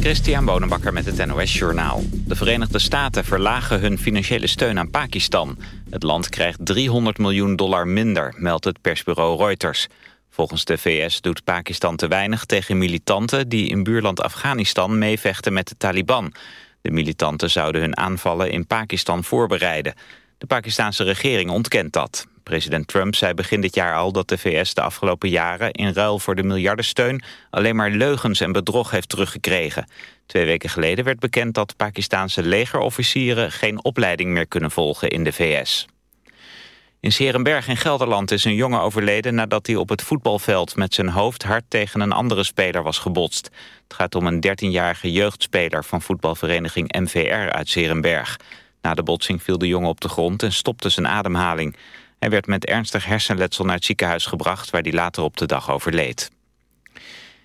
Christian Bonenbakker met het NOS Journaal. De Verenigde Staten verlagen hun financiële steun aan Pakistan. Het land krijgt 300 miljoen dollar minder, meldt het persbureau Reuters. Volgens de VS doet Pakistan te weinig tegen militanten... die in buurland Afghanistan meevechten met de Taliban. De militanten zouden hun aanvallen in Pakistan voorbereiden. De Pakistanse regering ontkent dat. President Trump zei begin dit jaar al dat de VS de afgelopen jaren... in ruil voor de miljardensteun alleen maar leugens en bedrog heeft teruggekregen. Twee weken geleden werd bekend dat Pakistanse legerofficieren... geen opleiding meer kunnen volgen in de VS. In Serenberg in Gelderland is een jongen overleden nadat hij op het voetbalveld met zijn hoofd hard tegen een andere speler was gebotst. Het gaat om een 13-jarige jeugdspeler van voetbalvereniging MVR uit Serenberg. Na de botsing viel de jongen op de grond en stopte zijn ademhaling. Hij werd met ernstig hersenletsel naar het ziekenhuis gebracht... waar hij later op de dag overleed.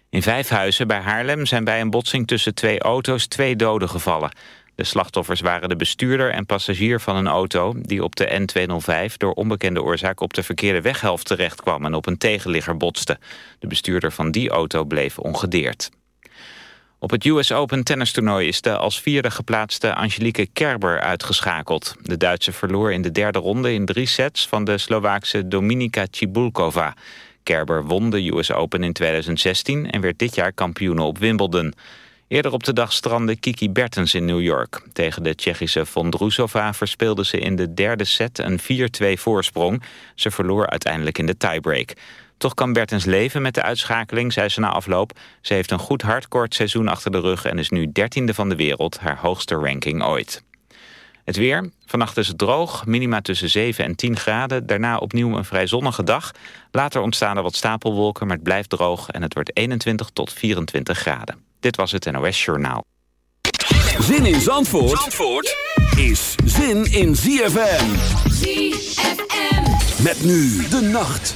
In Vijfhuizen bij Haarlem zijn bij een botsing tussen twee auto's twee doden gevallen. De slachtoffers waren de bestuurder en passagier van een auto... die op de N205 door onbekende oorzaak op de verkeerde weghelft terecht kwam... en op een tegenligger botste. De bestuurder van die auto bleef ongedeerd. Op het US Open tennistoernooi is de als vierde geplaatste Angelique Kerber uitgeschakeld. De Duitse verloor in de derde ronde in drie sets van de Slovaakse Dominika Cibulkova. Kerber won de US Open in 2016 en werd dit jaar kampioen op Wimbledon. Eerder op de dag strandde Kiki Bertens in New York. Tegen de Tsjechische Vondrousova verspeelde ze in de derde set een 4-2 voorsprong. Ze verloor uiteindelijk in de tiebreak. Toch kan Bertens leven met de uitschakeling, zei ze na afloop. Ze heeft een goed hardcourt seizoen achter de rug... en is nu dertiende van de wereld, haar hoogste ranking ooit. Het weer. Vannacht is het droog, minima tussen 7 en 10 graden. Daarna opnieuw een vrij zonnige dag. Later ontstaan er wat stapelwolken, maar het blijft droog... en het wordt 21 tot 24 graden. Dit was het NOS Journaal. Zin in Zandvoort, Zandvoort is zin in ZFM. ZFM. Met nu de nacht.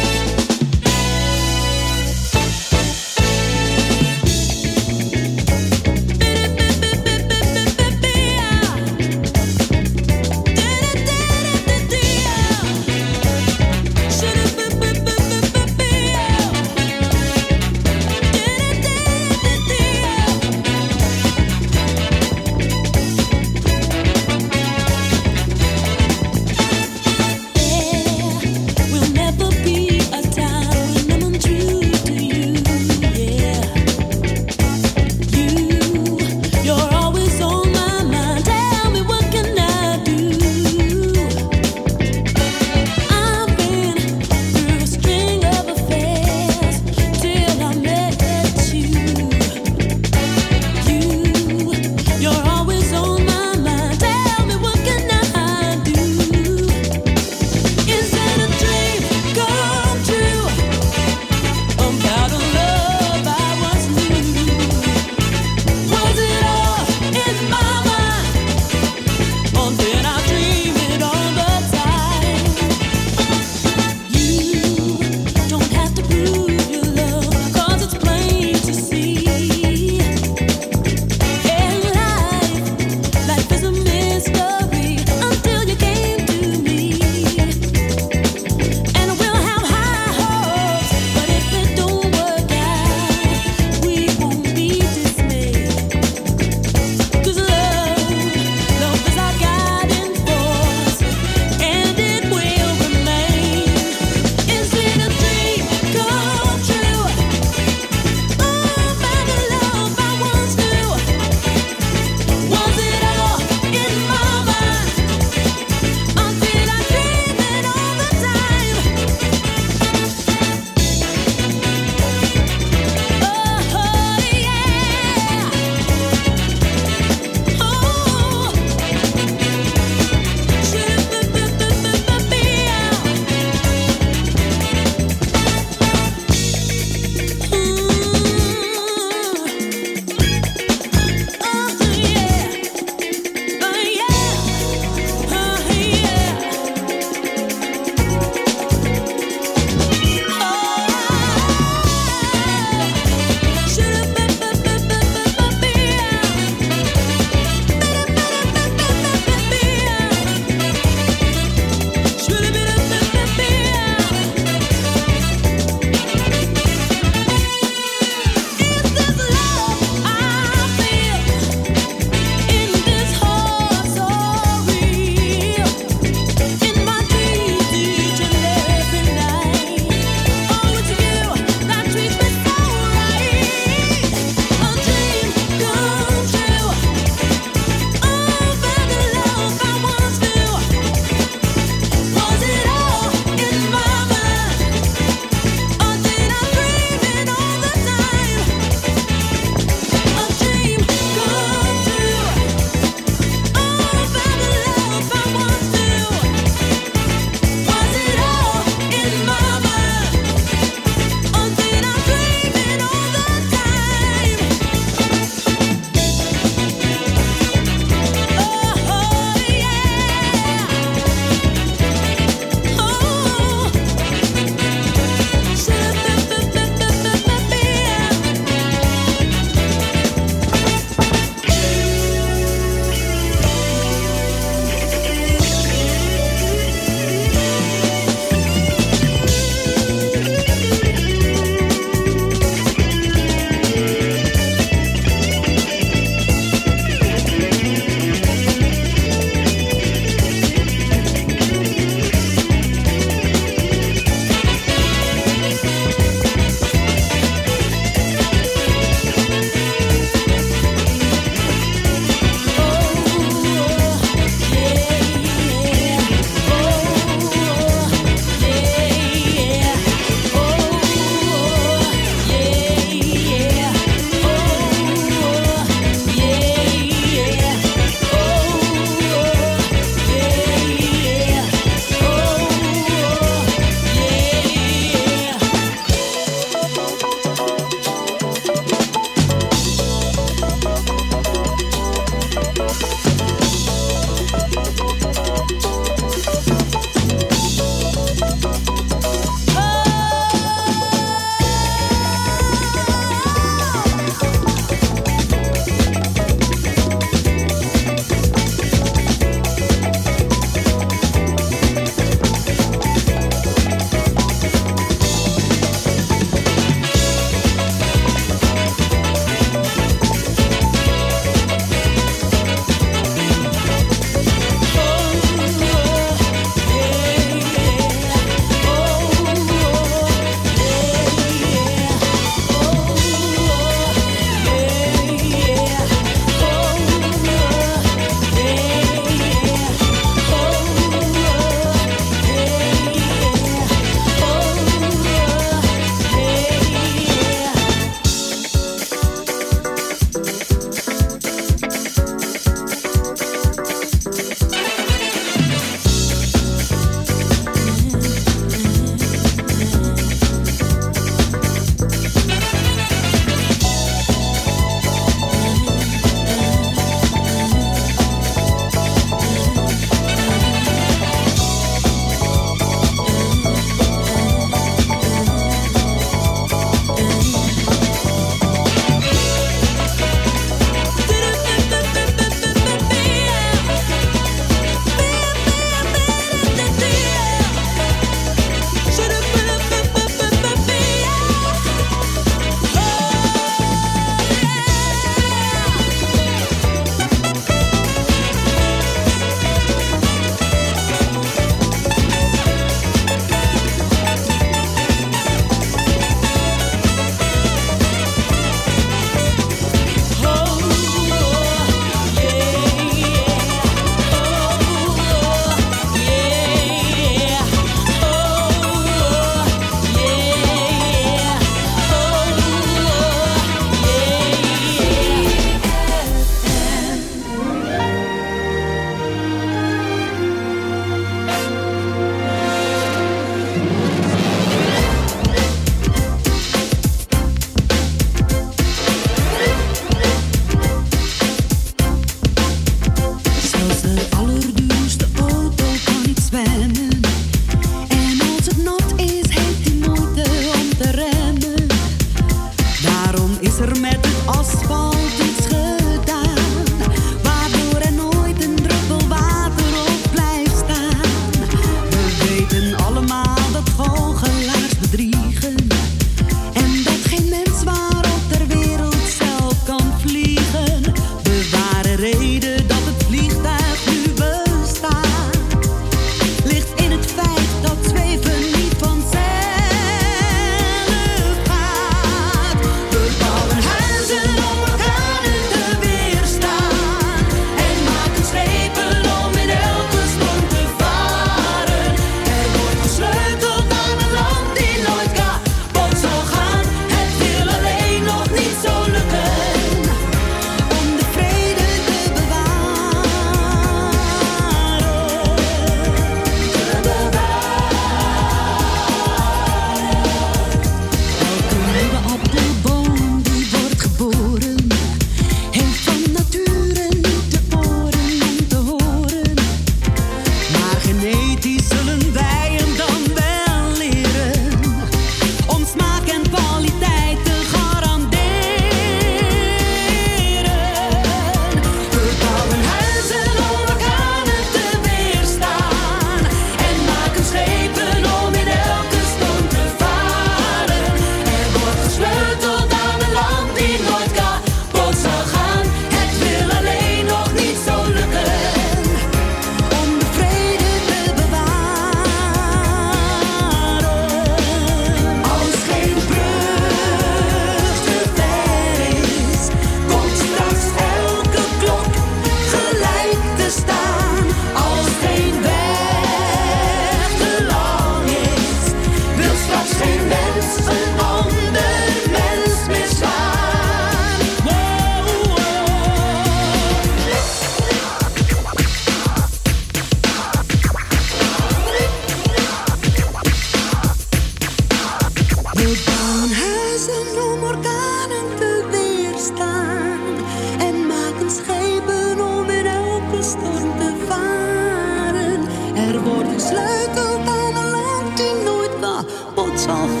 chanson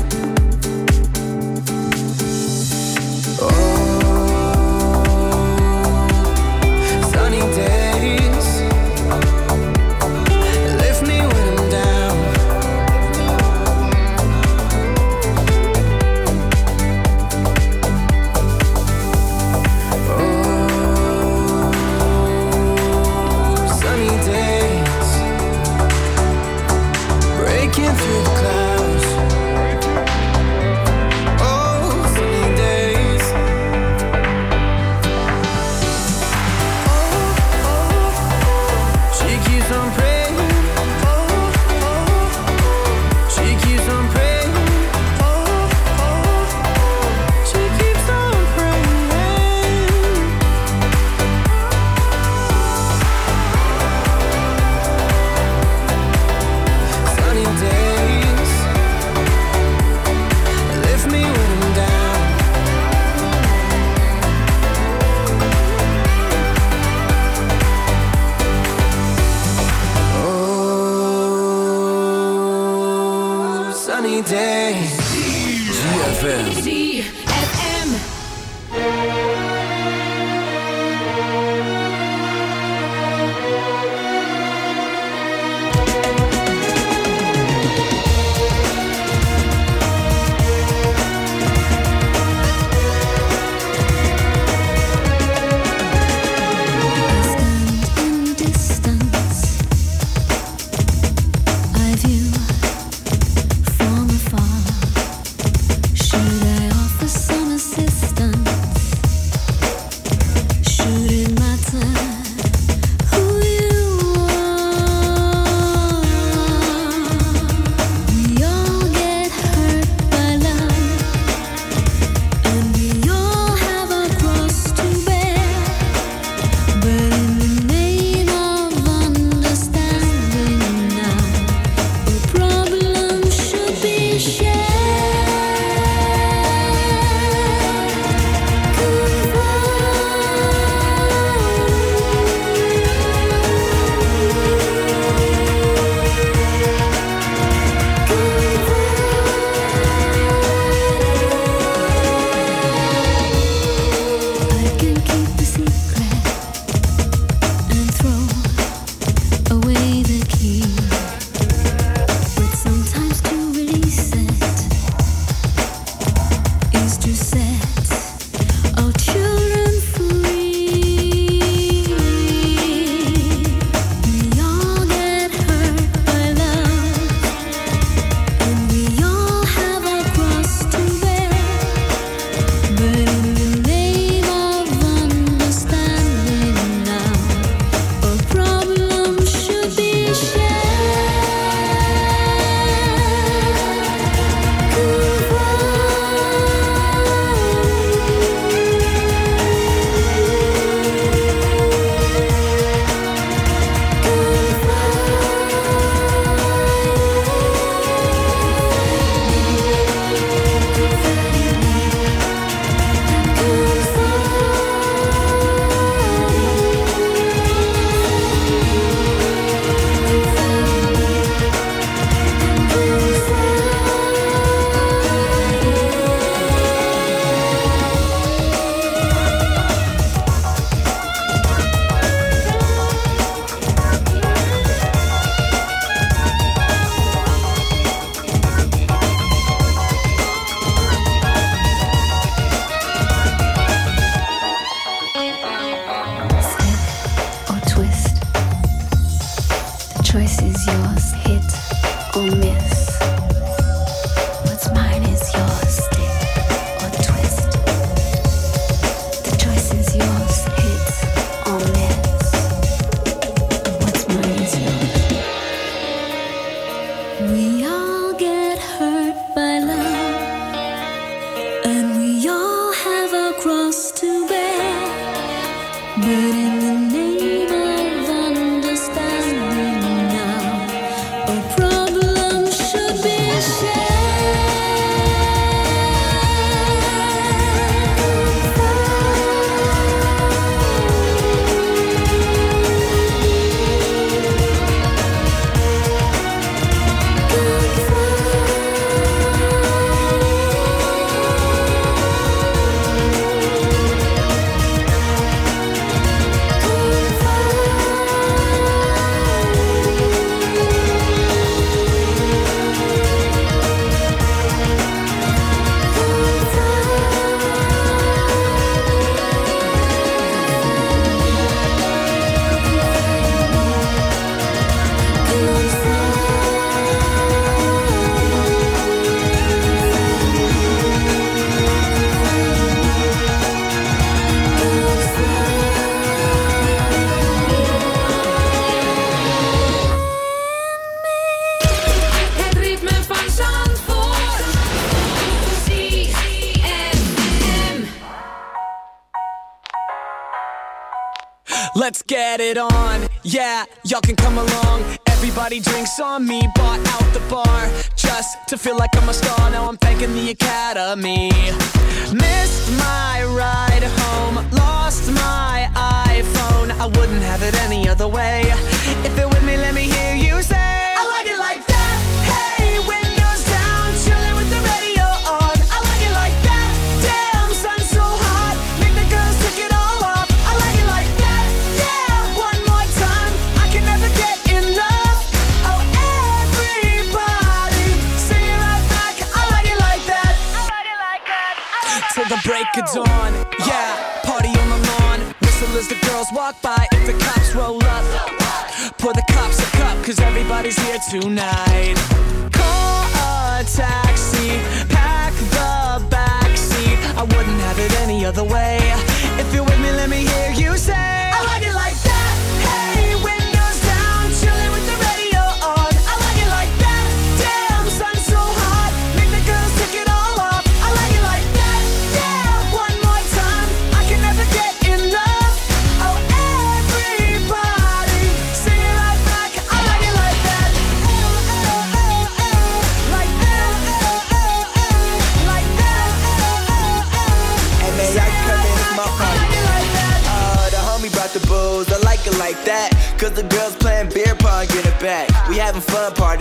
at it on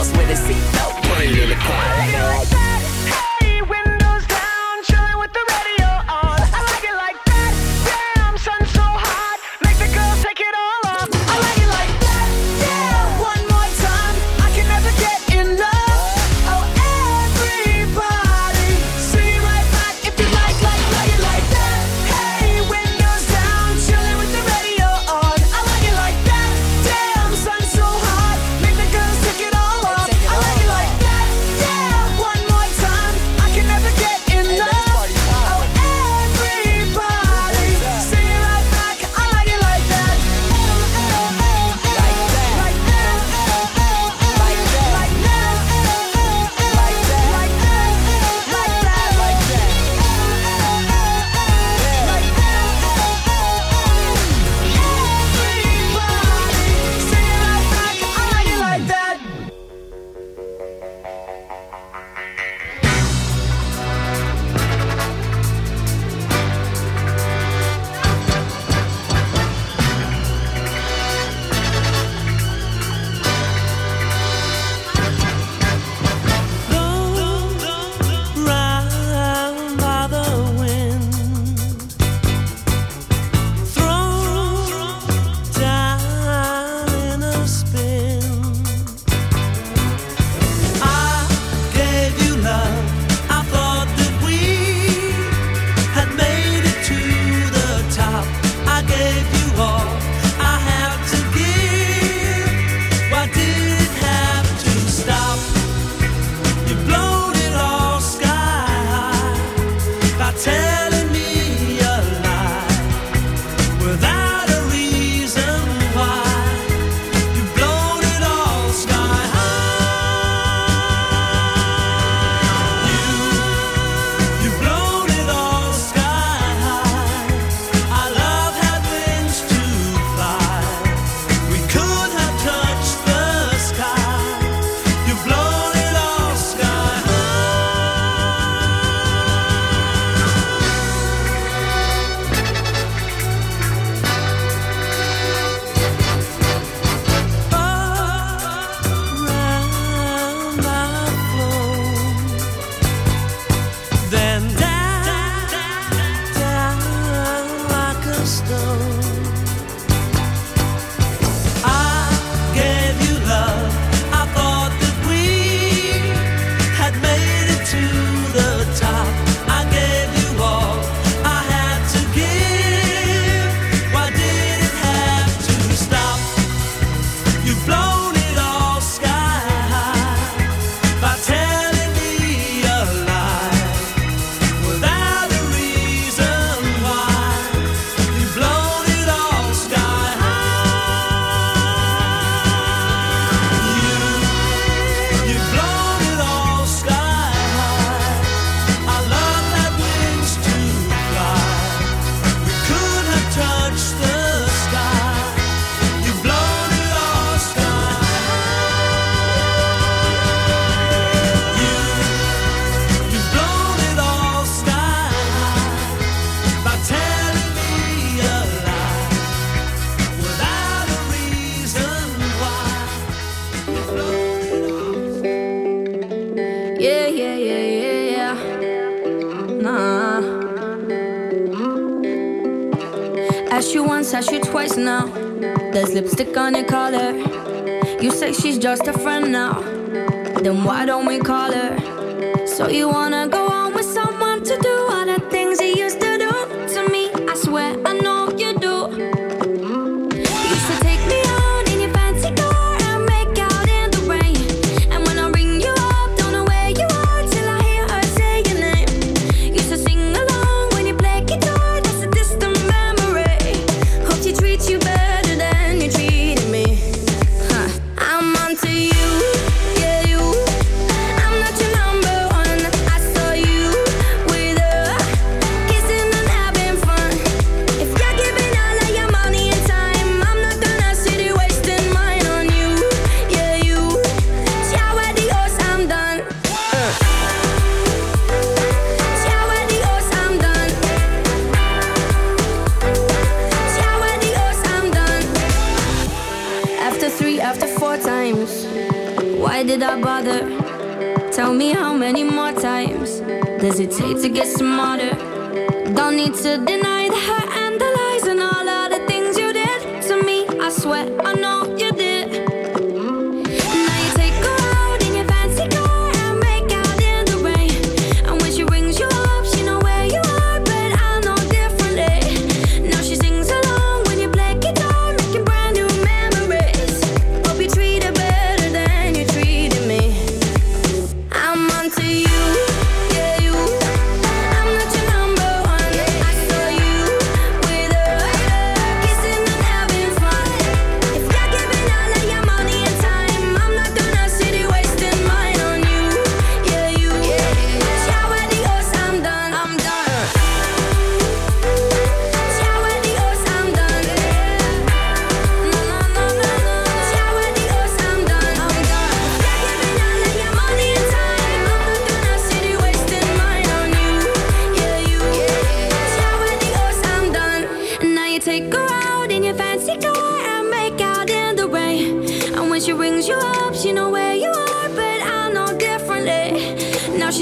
house with a seatbelt. Put it in the corner